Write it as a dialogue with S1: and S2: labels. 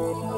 S1: Oh.